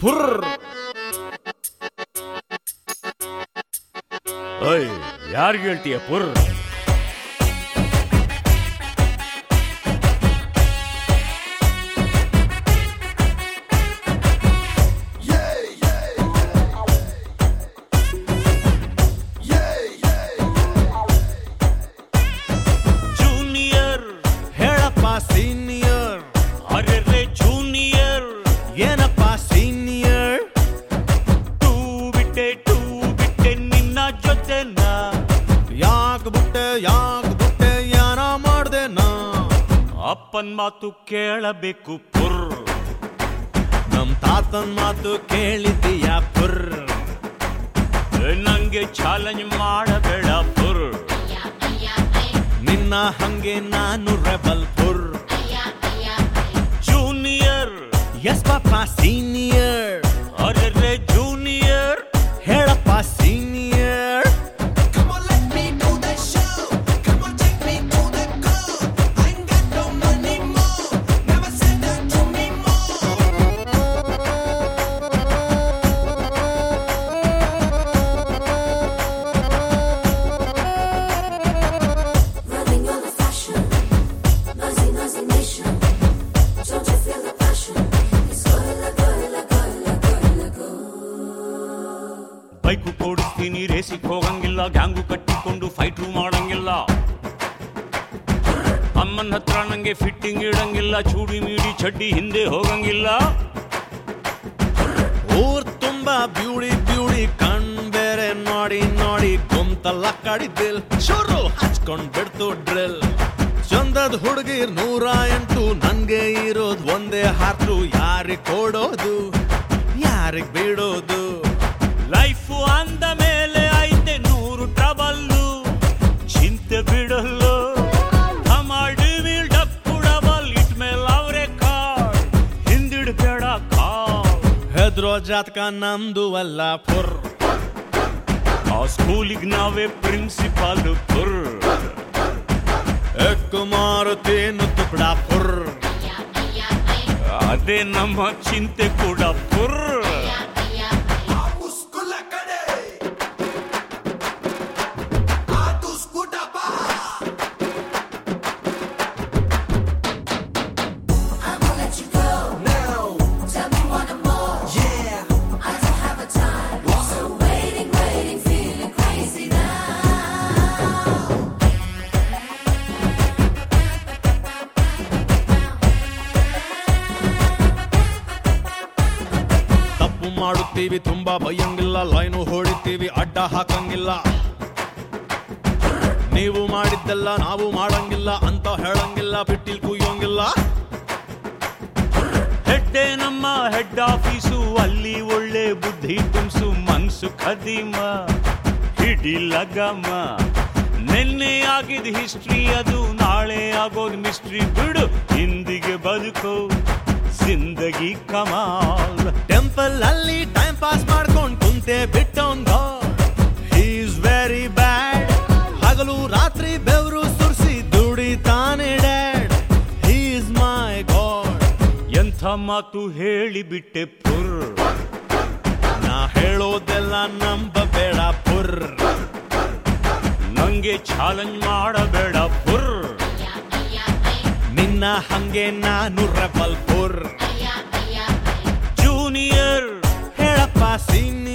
ಪುರ್ ಓಯ್ ಯಾರಿಗೆ ಹೇಳ್ತೀಯ ಪುರ್ ಜೂನಿಯರ್ ಹೇಳಪ್ಪ ಸೀನಿಯರ್ ಅರೆ ಜೂನಿಯರ್ ಅಪ್ಪನ್ ಮಾತು ಕೇಳಬೇಕು ಪುರ್. ನಮ್ ತಾತನ್ ಮಾತು ಕೇಳಿದೀಯ ಪುರ್. ನಂಗೆ ಚಾಲೆಂಜ್ ಮಾಡಬೇಡ ಪುರ್. ನಿನ್ನ ಹಂಗೆ ನಾನು ರೆಬಲ್ ಪುರ್. ಜೂನಿಯರ್. ಎಸ್ ಪಾಪ ಸೀನಿಯರ್. ಅರೆ ಬೈಕು ಕೊಡಿಸ್ತೀನಿ ರೇಸಿಗೆ ಹೋಗಂಗಿಲ್ಲ, ಗ್ಯಾಂಗು ಕಟ್ಟಿಕೊಂಡು ಫೈಟ್ರು ಮಾಡಂಗಿಲ್ಲ. ಅಮ್ಮನ ಹತ್ರ ನಂಗೆ ಫಿಟ್ಟಿಂಗ್ ಇಡಂಗಿಲ್ಲ, ಚೂಡಿ ಮೀಡಿ ಚಡ್ಡಿ ಹಿಂದೆ ಹೋಗಂಗಿಲ್ಲ. ಊರ್ ತುಂಬಾ ಬ್ಯೂಡಿ ಬ್ಯೂಡಿ, ಕಣ್ ಬೇರೆ ನೋಡಿ ನೋಡಿ ಗುಂತಲ್ಲ ಕಡಿದಿಲ್ ಶುರು ಹಚ್ಕೊಂಡ್ ಬಿಡ್ತು ಡ್ರಿಲ್. ಚಂದದ ಹುಡುಗಿರ್ ನೂರ ಎಂಟು, ನನ್ಗೆ ಇರೋದ್ ಒಂದೇ ಹಾರ್ಟು, ಯಾರಿಗ್ ಕೊಡೋದು, ಯಾರಿಗ್ ಬಿಡೋದು ಲೈಫು ಅಂದ ಮೇಲೆ ಐತೆ ನೂರು ಟ್ರಬಲ್ಲು ಚಿಂತೆ ಬಿಡಲು ಡಬಲ್ ಇಟ್ ಮೇಲೆ ಅವರೇ ಕಾಡ್ ಹಿಂದಿಡ್ಬೇಡ ಕಾಡ್ ಹೆದ್ರೋ ಜಾತಕ ನಮ್ದು ಅಲ್ಲ ಪುರ್ ಆ ಸ್ಕೂಲಿಗೆ ನಾವೇ ಪ್ರಿನ್ಸಿಪಾಲ್ ಪುರ್ ಎಕ್ಕು ಮಾರುತೇನು ತುಕಡ ಪುರ್ ಅದೇ ನಮ್ಮ ಚಿಂತೆ ಕೂಡ ಪುರ್ ಮಾಡುತ್ತೀವಿ, ತುಂಬಾ ಭಯಂಗಿಲ್ಲ, ಲೈನು ಹೊಡಿತೀವಿ, ಅಡ್ಡ ಹಾಕಂಗಿಲ್ಲ. ನೀವು ಮಾಡಿದ್ದೆಲ್ಲ ನಾವು ಮಾಡಂಗಿಲ್ಲ ಅಂತ ಹೇಳಂಗಿಲ್ಲ, ಬಿಟ್ಟಿಲ್ ಕುಯ್ಯಂಗಿಲ್ಲ. ಹೆಡ್ಡೆ ನಮ್ಮ ಹೆಡ್ ಆಫೀಸು, ಅಲ್ಲಿ ಒಳ್ಳೆ ಬುದ್ಧಿ ತುಂಬಿಸು, ಮನ್ಸು ಖದೀಮ ಹಿಡಿ ಗಮ ನಿನ್ನೆ ಆಗಿದ್ ಹಿಸ್ಟ್ರಿ ಅದು, ನಾಳೆ ಆಗೋದ್ ಮಿಸ್ಟ್ರಿ ಬಿಡು, ಹಿಂದಿಗೆ ಬದುಕು, ಜಿಂದಗಿ ಕಮಾಲ್. ಟೆಂಪಲ್ ಅಲ್ಲಿ ಟೈಮ್ ಪಾಸ್ ಮಾಡ್ಕೊಂಡು ಕುಂತೆ ಬಿಟ್ಟವನ್ ಈಸ್ ವೆರಿ ಬ್ಯಾಡ್ ಹಗಲು ರಾತ್ರಿ ಬೆವರು ಸುರಿಸಿ ದುಡಿತಾನೆ ಡ್ಯಾಡ್ ಈಸ್ ಮೈ ಗಾಡ್ ಎಂಥ ಮಾತು ಹೇಳಿಬಿಟ್ಟೆ ಪುರ್. ನಾ ಹೇಳೋದೆಲ್ಲ ನಂಬಬೇಡ ಪುರ್. ನಂಗೆ ಚಾಲೆಂಜ್ ಮಾಡಬೇಡ ಪುರ್. ನಿನ್ನ ಹಂಗೆ ನಾನು ರಬಲ್ ಪುರ್. assim.